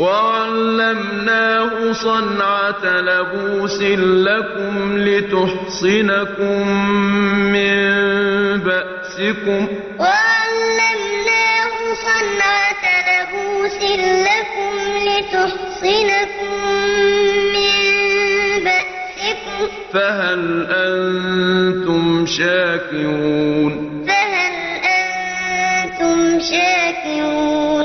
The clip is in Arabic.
وَعَلَّمْنَاهُ صَنْعَةَ لَبُوسٍ لَّكُمْ لِتُحْصِنَكُم مِّن بَأْسِكُمْ ۖ. وَعَلَّمْنَاهُ صَنْعَةَ لَبُوسٍ لَّكُمْ لِتُحْصِنَكُم مِّن بَأْسِكُمْ ۖ. فَهَلْ أَنتُمْ شَاكِرُونَ؟ فَهَلْ أَنتُمْ شَاكِرُونَ؟